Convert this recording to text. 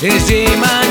Is he my